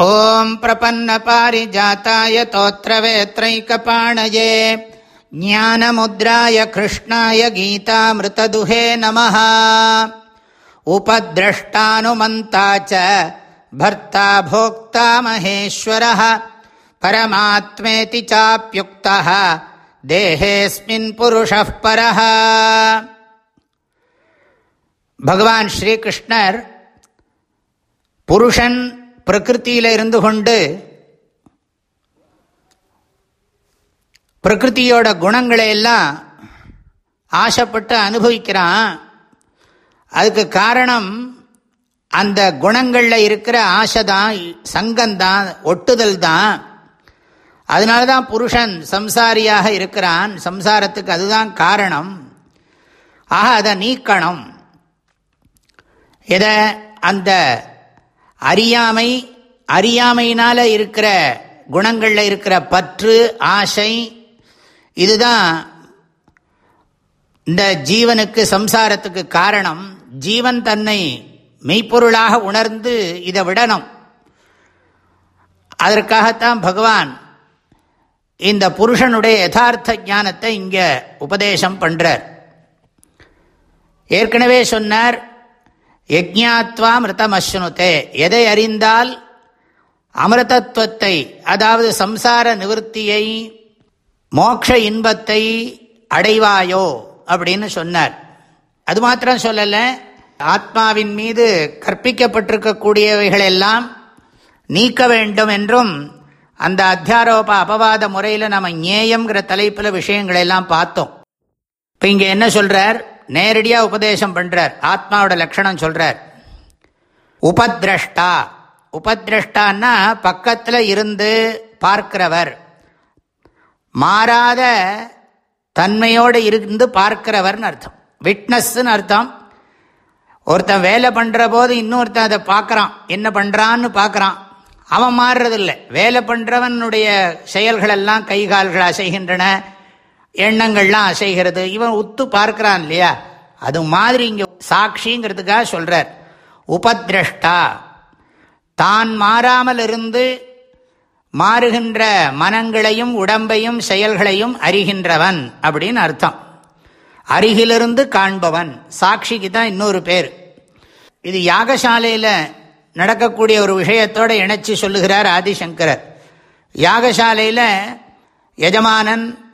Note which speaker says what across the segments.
Speaker 1: ॐ प्रपन्नपारिजाताय तोत्रवेत्रैकपाणये, ज्ञानमुद्राय कृष्णाय गीतामृतदुहे नमः। उपद्रष्टानुमन्ता च भर्ता भोक्ता महेश्वरः, परमात्मेति चाप्युक्तः, देहेऽस्मिन् पुरुषः परः। भगवान् श्रीकृष्णर् पुरुषन् பிரகிருத்தியில் இருந்து கொண்டு பிரகிருத்தியோட குணங்களை எல்லாம் ஆசைப்பட்டு அனுபவிக்கிறான். அதுக்கு காரணம் அந்த குணங்களில் இருக்கிற ஆசை தான் சங்கம்தான் ஒட்டுதல் தான் அதனால தான் புருஷன் சம்சாரியாக இருக்கிறான். சம்சாரத்துக்கு அதுதான் காரணம். ஆக அதை நீக்கணும். எதை? அந்த அறியாமை அறியாமையினால் இருக்கிற குணங்களில் இருக்கிற பற்று ஆசை இதுதான் இந்த ஜீவனுக்கு சம்சாரத்துக்கு காரணம். ஜீவன் தன்னை மெய்ப்பொருளாக உணர்ந்து இதை விடணும். அதற்காகத்தான் பகவான் இந்த புருஷனுடைய யதார்த்த ஞானத்தை இங்கே உபதேசம் பண்ணுறார் ஏற்கனவே சொன்னார் யஜ்ஞாத்வா மிருதமஸ்னுதே எதை அறிந்தால் அமிர்தத்துவத்தை அதாவது சம்சார நிவர்த்தியை மோட்ச இன்பத்தை அடைவாயோ அப்படின்னு சொன்னார். அது மாத்திரம் சொல்லலை. ஆத்மாவின் மீது கற்பிக்கப்பட்டிருக்கக்கூடியவைகளெல்லாம் நீக்க வேண்டும் என்றும் அந்த அத்தியாரோப அபவாத முறையில் நம்ம ஞேயம்ங்கிற தலைப்பில் விஷயங்களெல்லாம் பார்த்தோம். இப்போ இங்கே என்ன சொல்கிறார் நேரடியாக உபதேசம் பண்ணுறார் ஆத்மாவோட லட்சணம் சொல்கிறார் உபத்ரஷ்டா. உபத்ரஷ்டான்னா பக்கத்தில் இருந்து பார்க்கிறவர். மாறாத தன்மையோடு இருந்து பார்க்கிறவர்னு அர்த்தம். விட்னஸ்ன்னு அர்த்தம். ஒருத்தன் வேலை பண்ணுற போது இன்னொருத்தன் அதை பார்க்குறான். என்ன பண்ணுறான்னு பார்க்குறான். அவன் மாறுறதில்லை. வேலை பண்ணுறவனுடைய செயல்களெல்லாம் கை கால்கள் அசைகின்றன. எண்ணங்கள்லாம் அசைகிறது. இவன் உத்து பார்க்கிறான் இல்லையா? அது மாதிரி இங்கே சாட்சிங்கிறதுக்காக சொல்கிறார் உபதிரஷ்டா. தான் மாறாமல் இருந்து மாறுகின்ற மனங்களையும் உடம்பையும் செயல்களையும் அறிகின்றவன் அப்படின்னு அர்த்தம். அருகிலிருந்து காண்பவன். சாட்சிக்கு தான் இன்னொரு பேர். இது யாகசாலையில் நடக்கக்கூடிய ஒரு விஷயத்தோடு இணைச்சி சொல்லுகிறார் ஆதிசங்கரர். யாகசாலையில் எஜமானன்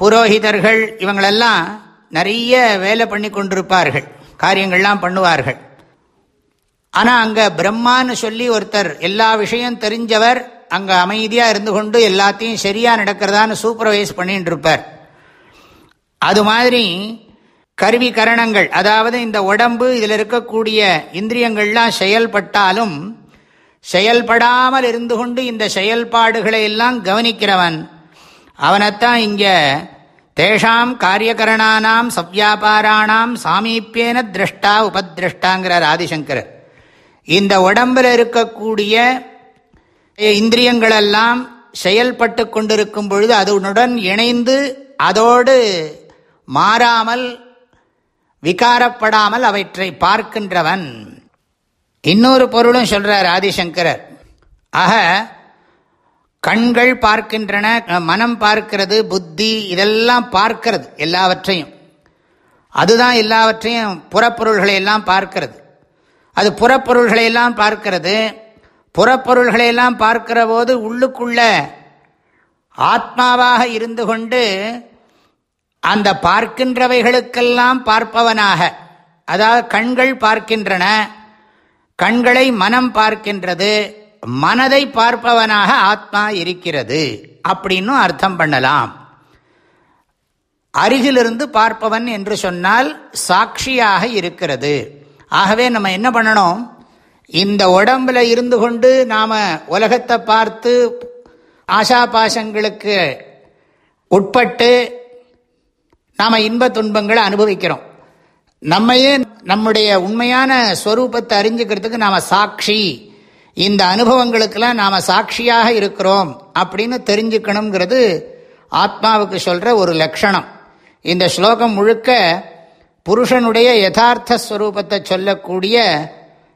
Speaker 1: புரோஹிதர்கள் இவங்களெல்லாம் நிறைய வேலை பண்ணி கொண்டிருப்பார்கள். காரியங்கள்லாம் பண்ணுவார்கள். ஆனால் அங்கே பிரம்மான்னு சொல்லி ஒருத்தர் எல்லா விஷயம் தெரிஞ்சவர் அங்கே அமைதியாக இருந்து கொண்டு எல்லாத்தையும் சரியாக நடக்கிறதான்னு சூப்பர்வைஸ் பண்ணிட்டு இருப்பார். அது மாதிரி கருவி கரணங்கள் அதாவது இந்த உடம்பு இதில் இருக்கக்கூடிய இந்திரியங்கள்லாம் செயல்பட்டாலும் செயல்படாமல் இருந்து கொண்டு இந்த செயல்பாடுகளை எல்லாம் கவனிக்கிறவன் அவனைத்தான் இங்கே தேஷாம் காரியகரணானாம் சவ்யாபாராணாம் சாமீப்பேன திரஷ்டா உபதிரஷ்டாங்கிறார் ஆதிசங்கரர். இந்த உடம்பில் இருக்கக்கூடிய இந்திரியங்களெல்லாம் செயல்பட்டு கொண்டிருக்கும் பொழுது அதனுடன் இணைந்து அதோடு மாறாமல் விகாரப்படாமல் அவற்றை பார்க்கின்றவன். இன்னொரு பொருளும் சொல்றார் ஆதிசங்கரர். ஆக கண்கள் பார்க்கின்றன மனம் பார்க்கிறது புத்தி இதெல்லாம் பார்க்கிறது எல்லாவற்றையும். அதுதான் எல்லாவற்றையும் புறப்பொருள்களை எல்லாம் பார்க்கிறது. அது புறப்பொருள்களை எல்லாம் பார்க்கிறது. புறப்பொருள்களை எல்லாம் பார்க்கிற போது உள்ளுக்குள்ள ஆத்மாவாக இருந்து கொண்டு அந்த பார்க்கின்றவைகளுக்கெல்லாம் பார்ப்பவனாக. அதாவது கண்கள் பார்க்கின்றன கண்களை மனம் பார்க்கின்றது மனதை பார்ப்பவனாக ஆத்மா இருக்கிறது அப்படின்னு அர்த்தம் பண்ணலாம். அருகிலிருந்து பார்ப்பவன் என்று சொன்னால் சாட்சியாக இருக்கிறது. ஆகவே நம்ம என்ன பண்ணணும்? இந்த உடம்புல இருந்து கொண்டு நாம் உலகத்தை பார்த்து ஆஷா பாசங்களுக்கு உட்பட்டு நாம் இன்ப துன்பங்களை அனுபவிக்கிறோம். நம்மையே நம்முடைய உண்மையான ஸ்வரூபத்தை அறிஞ்சுக்கிறதுக்கு நாம் சாட்சி இந்த அனுபவங்களுக்கெல்லாம் நாம் சாட்சியாக இருக்கிறோம் அப்படின்னு தெரிஞ்சுக்கணுங்கிறது ஆத்மாவுக்கு சொல்கிற ஒரு லட்சணம். இந்த ஸ்லோகம் முழுக்க புருஷனுடைய யதார்த்த ஸ்வரூபத்தை சொல்லக்கூடிய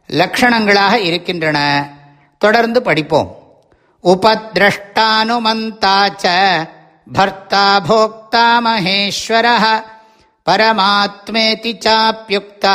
Speaker 1: லக்ஷணங்களாக இருக்கின்றன. தொடர்ந்து படிப்போம். உபதிரஷ்டானுமந்தாச்ச பர்த்தா போக்தா மகேஸ்வர பரமாத்மேதி சாப்பியுக்தா